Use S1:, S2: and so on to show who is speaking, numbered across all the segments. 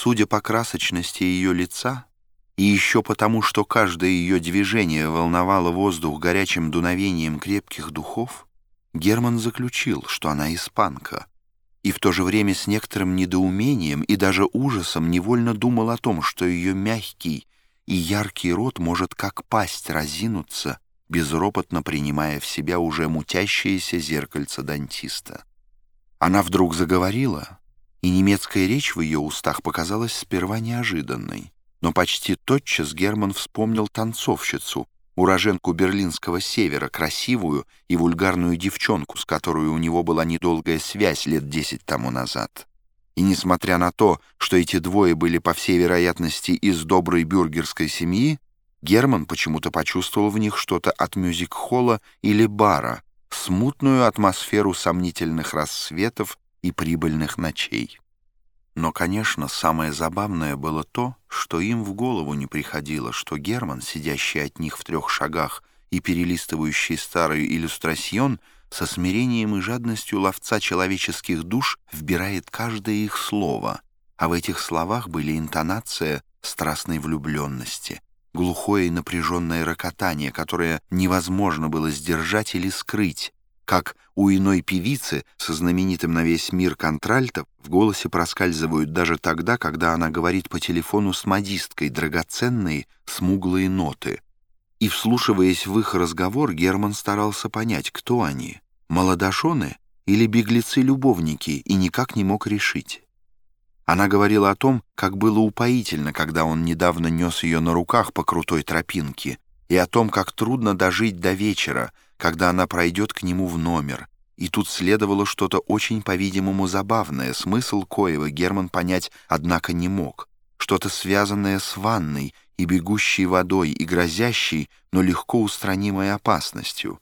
S1: Судя по красочности ее лица, и еще потому, что каждое ее движение волновало воздух горячим дуновением крепких духов, Герман заключил, что она испанка, и в то же время с некоторым недоумением и даже ужасом невольно думал о том, что ее мягкий и яркий рот может как пасть разинуться, безропотно принимая в себя уже мутящееся зеркальце дантиста. Она вдруг заговорила, и немецкая речь в ее устах показалась сперва неожиданной. Но почти тотчас Герман вспомнил танцовщицу, уроженку берлинского севера, красивую и вульгарную девчонку, с которой у него была недолгая связь лет десять тому назад. И несмотря на то, что эти двое были, по всей вероятности, из доброй бюргерской семьи, Герман почему-то почувствовал в них что-то от мюзик-холла или бара, смутную атмосферу сомнительных рассветов и прибыльных ночей. Но, конечно, самое забавное было то, что им в голову не приходило, что Герман, сидящий от них в трех шагах и перелистывающий старый иллюстрасьон, со смирением и жадностью ловца человеческих душ вбирает каждое их слово, а в этих словах были интонация страстной влюбленности, глухое и напряженное рокотание, которое невозможно было сдержать или скрыть, как у иной певицы со знаменитым на весь мир контральтом в голосе проскальзывают даже тогда, когда она говорит по телефону с модисткой драгоценные смуглые ноты. И, вслушиваясь в их разговор, Герман старался понять, кто они — молодошоны или беглецы-любовники, и никак не мог решить. Она говорила о том, как было упоительно, когда он недавно нес ее на руках по крутой тропинке, и о том, как трудно дожить до вечера — когда она пройдет к нему в номер. И тут следовало что-то очень, по-видимому, забавное, смысл коего Герман понять, однако, не мог. Что-то связанное с ванной и бегущей водой, и грозящей, но легко устранимой опасностью.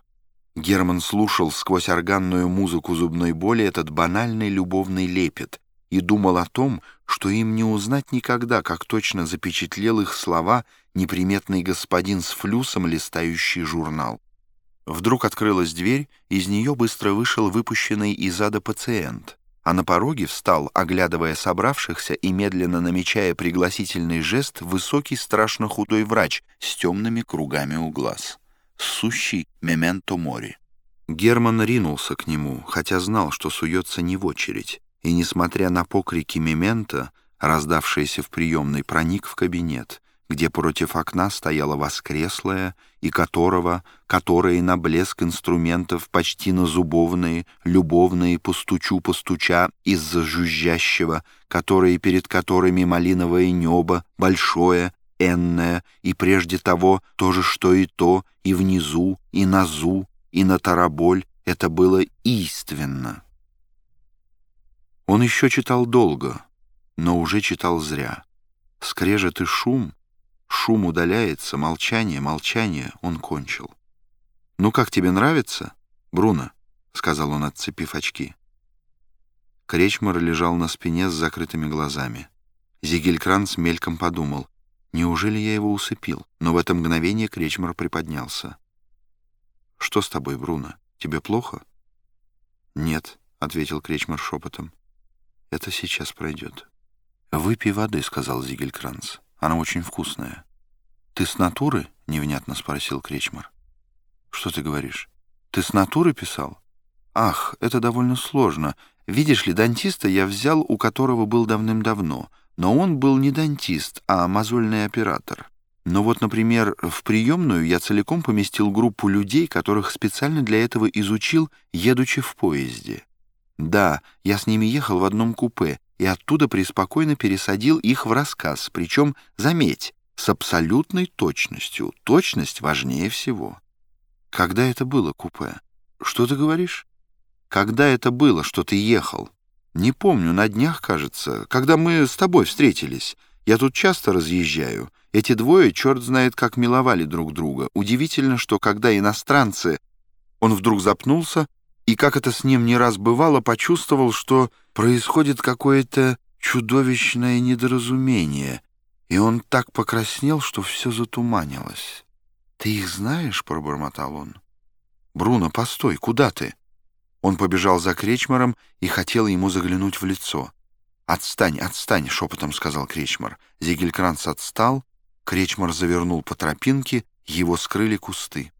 S1: Герман слушал сквозь органную музыку зубной боли этот банальный любовный лепет и думал о том, что им не узнать никогда, как точно запечатлел их слова неприметный господин с флюсом, листающий журнал. Вдруг открылась дверь, из нее быстро вышел выпущенный из ада пациент, а на пороге встал, оглядывая собравшихся и медленно намечая пригласительный жест, высокий страшно худой врач с темными кругами у глаз. Сущий мементо мори. Герман ринулся к нему, хотя знал, что суется не в очередь, и, несмотря на покрики мемента, раздавшиеся в приемной, проник в кабинет — где против окна стояла воскреслая, и которого, которые на блеск инструментов почти на зубовные, любовные постучу-постуча из-за жужжащего, которые перед которыми малиновое небо, большое, энное, и прежде того то же, что и то, и внизу, и назу, и на тараболь, это было истинно. Он еще читал долго, но уже читал зря. Скрежет и шум Шум удаляется, молчание, молчание, он кончил. «Ну как тебе нравится, Бруно?» — сказал он, отцепив очки. Кречмар лежал на спине с закрытыми глазами. Зигелькранц мельком подумал, неужели я его усыпил? Но в это мгновение Кречмар приподнялся. «Что с тобой, Бруно? Тебе плохо?» «Нет», — ответил Кречмар шепотом. «Это сейчас пройдет». «Выпей воды», — сказал Зигелькранц. Она очень вкусная. «Ты с натуры?» — невнятно спросил Кречмар. «Что ты говоришь? Ты с натуры писал?» «Ах, это довольно сложно. Видишь ли, дантиста я взял, у которого был давным-давно. Но он был не дантист, а мозольный оператор. Но вот, например, в приемную я целиком поместил группу людей, которых специально для этого изучил, едучи в поезде. Да, я с ними ехал в одном купе, и оттуда преспокойно пересадил их в рассказ, причем, заметь, с абсолютной точностью. Точность важнее всего. Когда это было, купе? Что ты говоришь? Когда это было, что ты ехал? Не помню, на днях, кажется, когда мы с тобой встретились. Я тут часто разъезжаю. Эти двое, черт знает, как миловали друг друга. Удивительно, что когда иностранцы... Он вдруг запнулся, и, как это с ним не раз бывало, почувствовал, что происходит какое-то чудовищное недоразумение, и он так покраснел, что все затуманилось. «Ты их знаешь?» — пробормотал он. «Бруно, постой, куда ты?» Он побежал за Кречмаром и хотел ему заглянуть в лицо. «Отстань, отстань!» — шепотом сказал Кречмар. Зигелькранц отстал, Кречмар завернул по тропинке, его скрыли кусты.